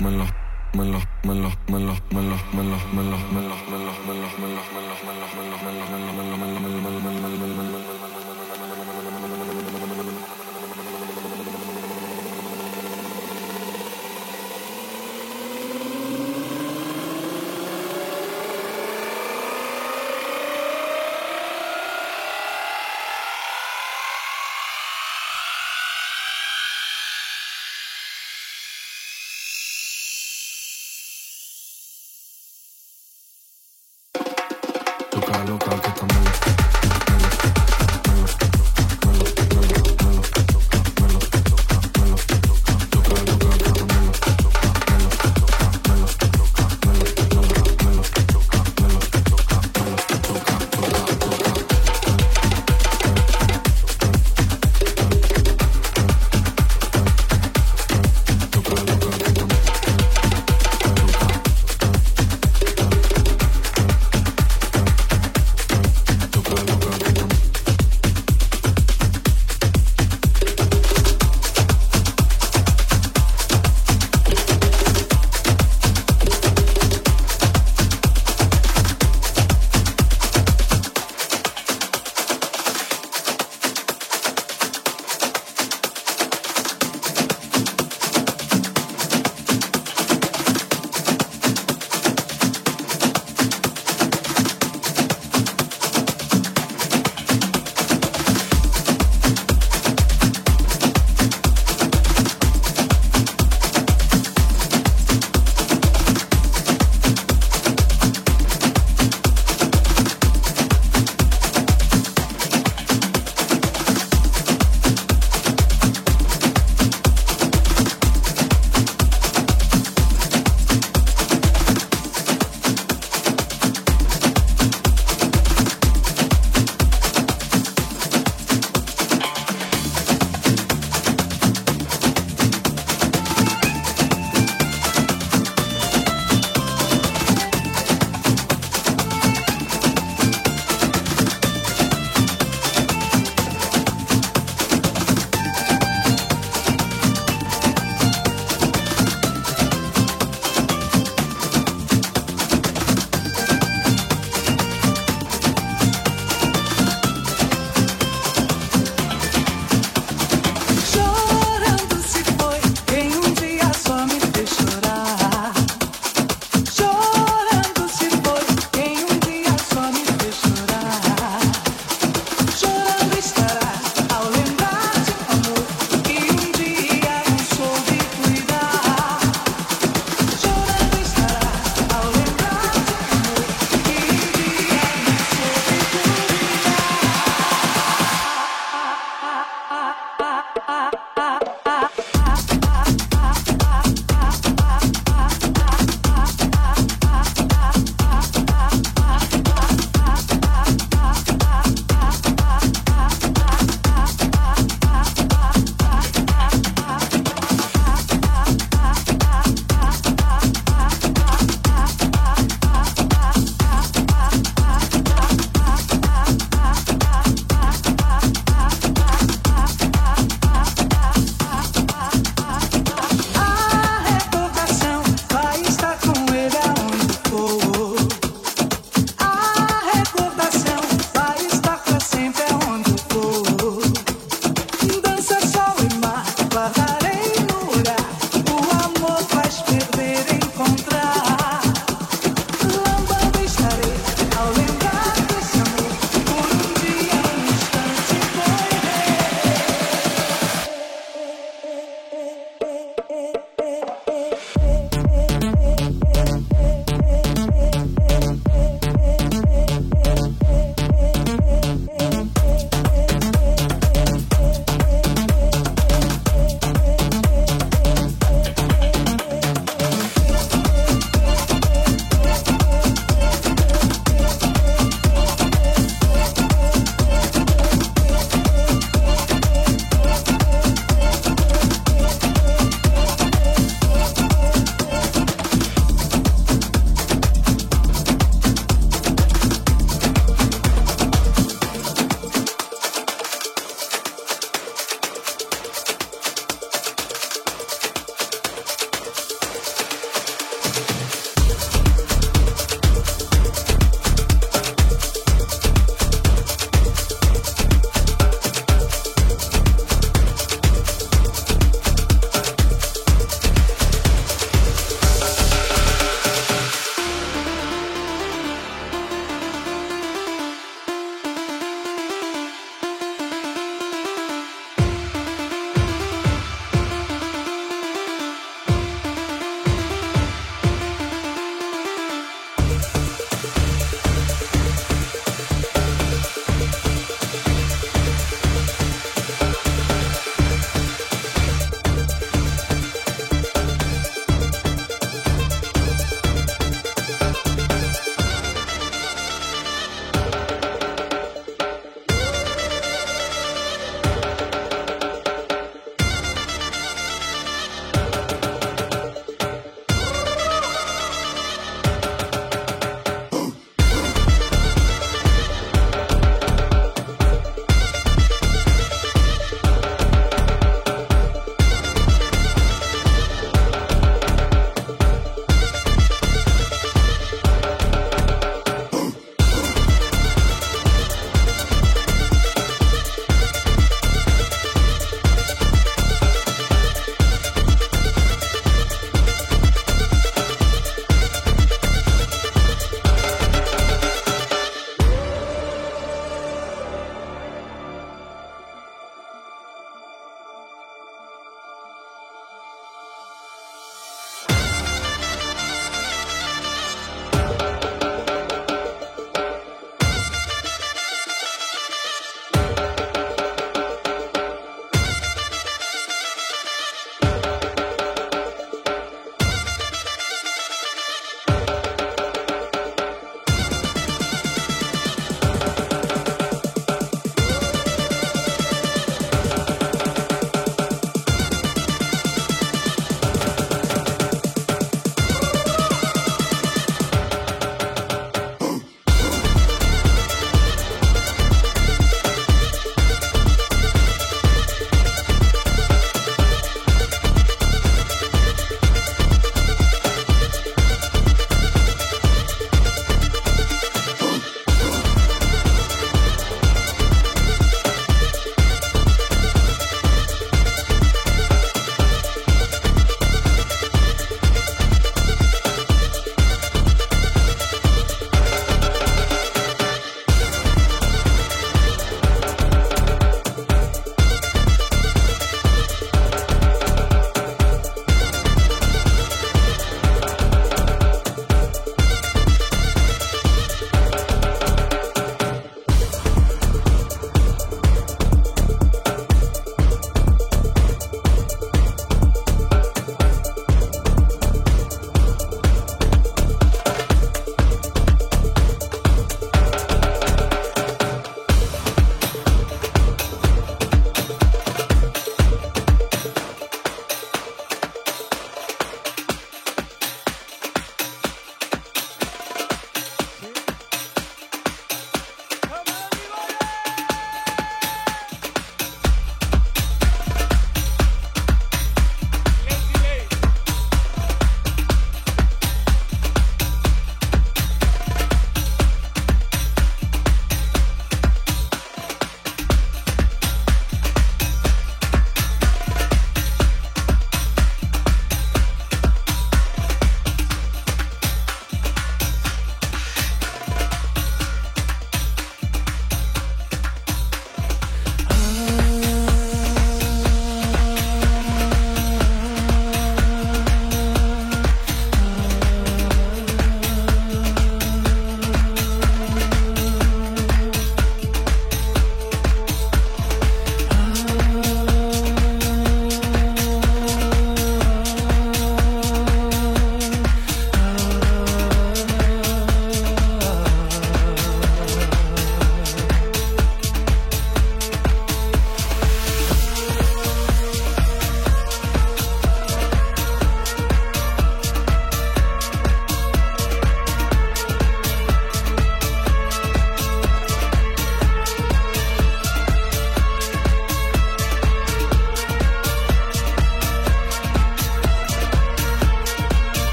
toca,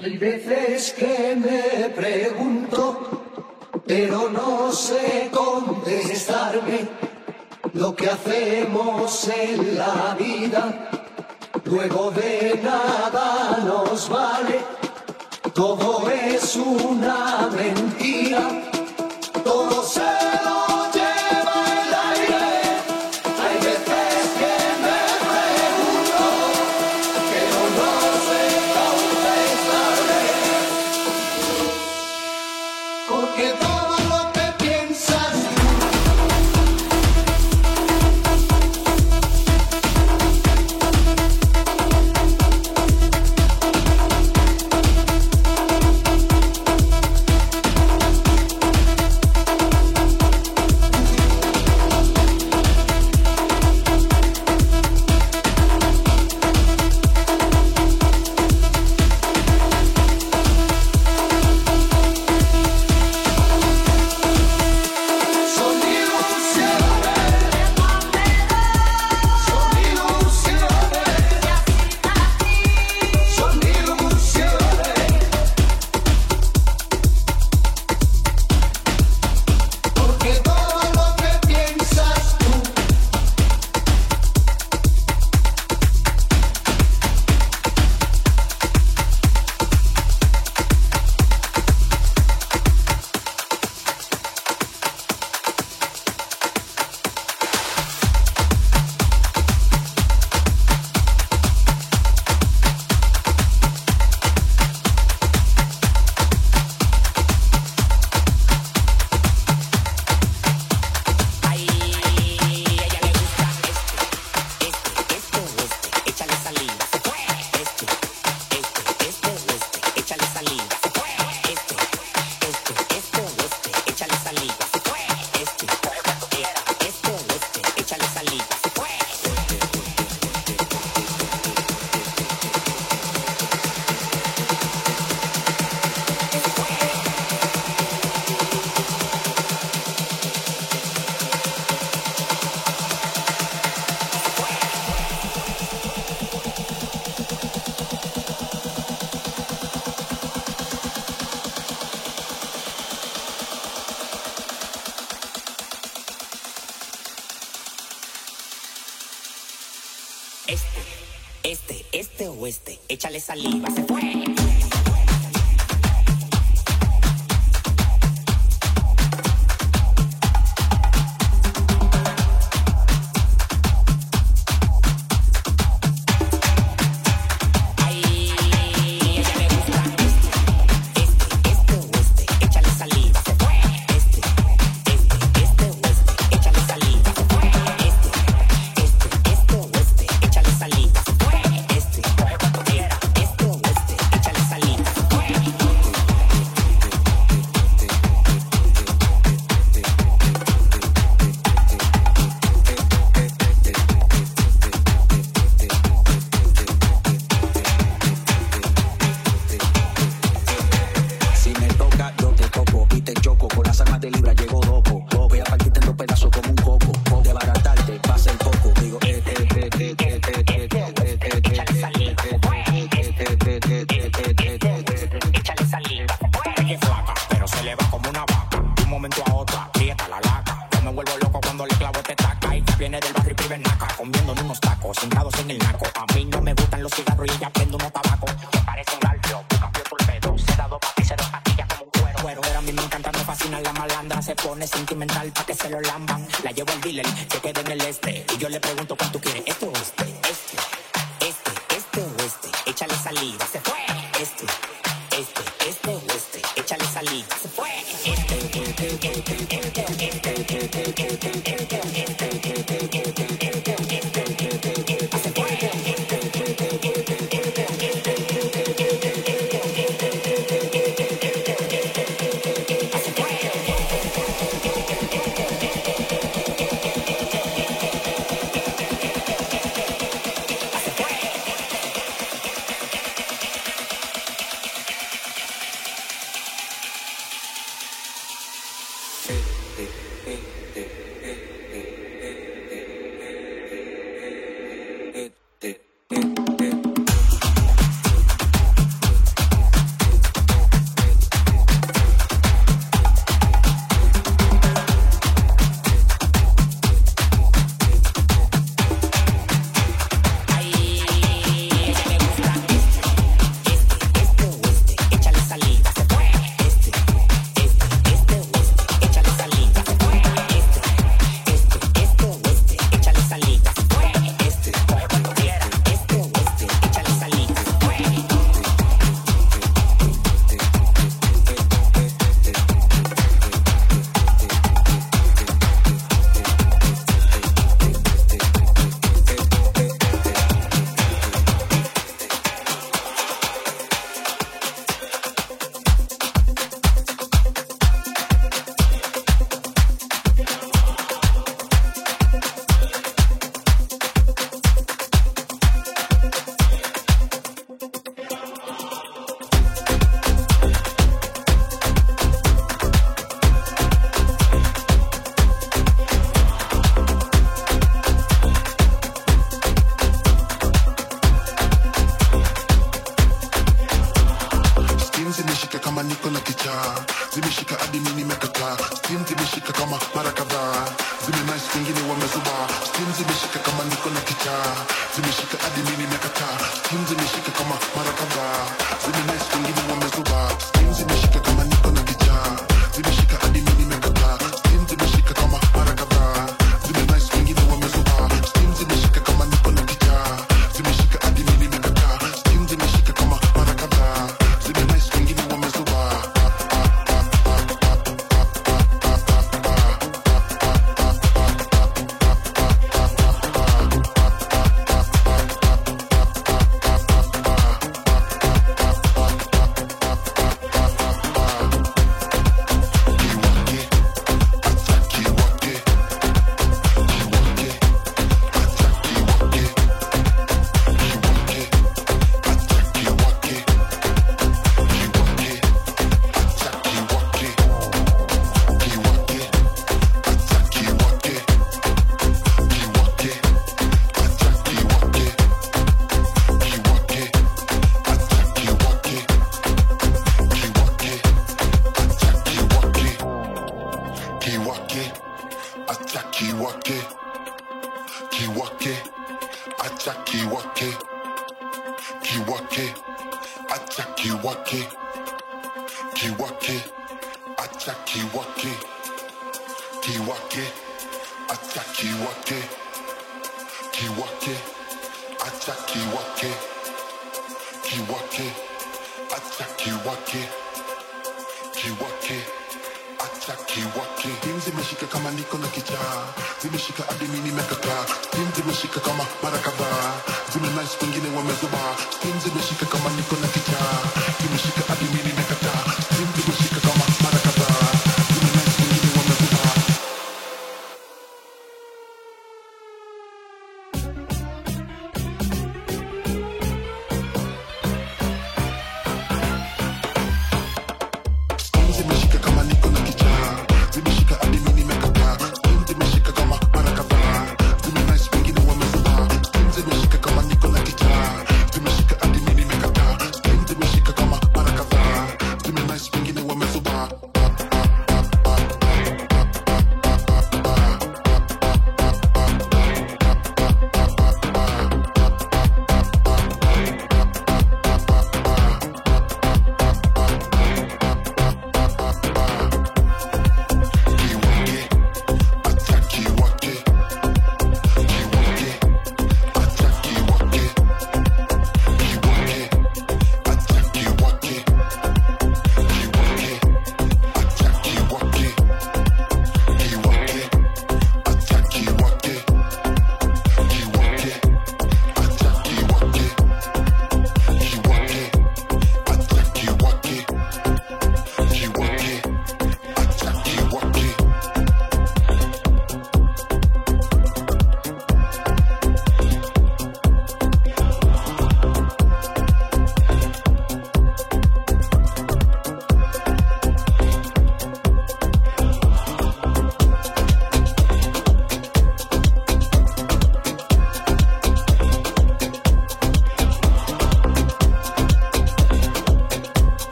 Hay veces que me pregunto, pero no sé contestarme lo que hacemos en la vida. Luego de nada nos vale, todo es una mentira,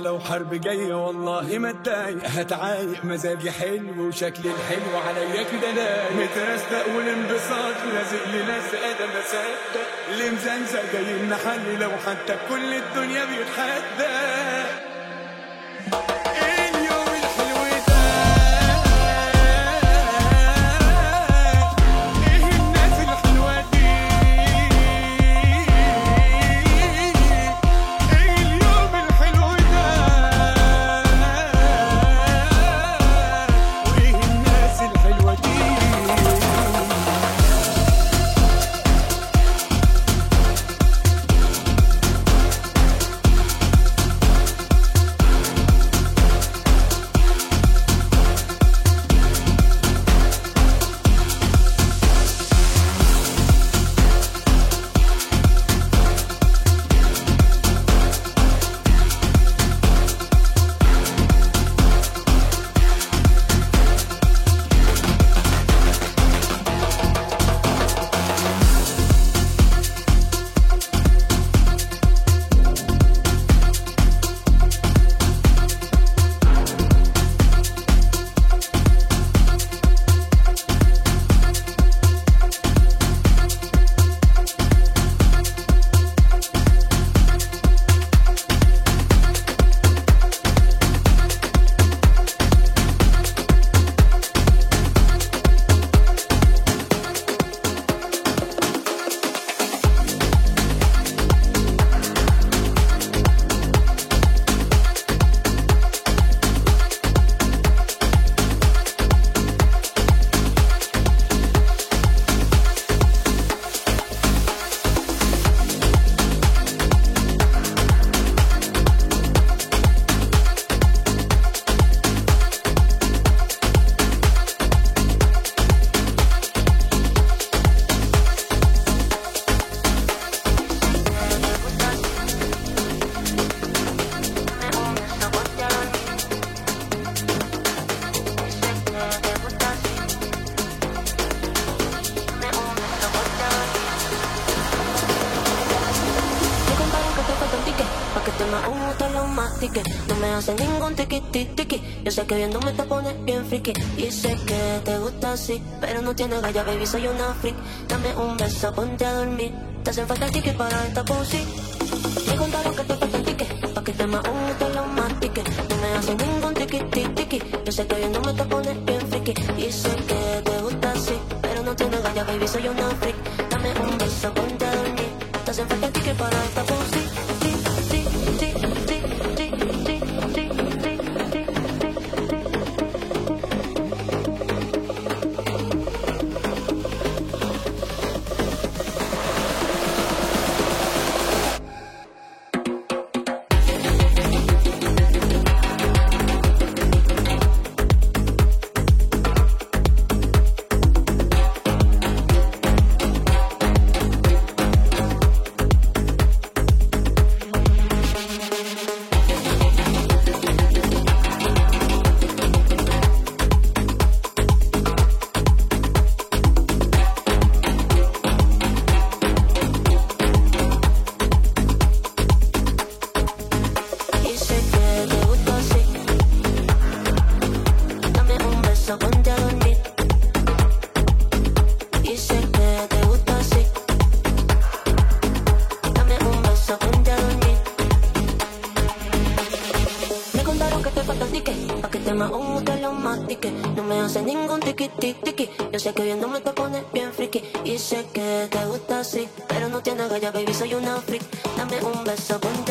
لو حرب جاية والله ما اتضايق هتعايق مزاجي حلو وشكلي الحلو عليا كده لايق مترستق والانبساط لازق لي لازقة ده ما صدق اللي مزنزق جاي محلي لو حتى كل الدنيا بيتحدى. Pones bien friki Y sé que te gusta así Pero no tienes galla, baby, soy una freak. Dame un beso, ponte a dormir. Te hacen falta ticket para esta pussy Me contaron que te falta un ticket Pa' que te me humo te lo mastique No me hace ningún tiquiti tiqui. Yo sé que viéndome te pones bien friki Y sé que te gusta así Pero no tienes galla, baby, soy una freak. Dame un beso, ponte a dormir. Te hacen falta ticket para esta pussy. Soy una freak. Dame un beso, ponte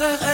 Sache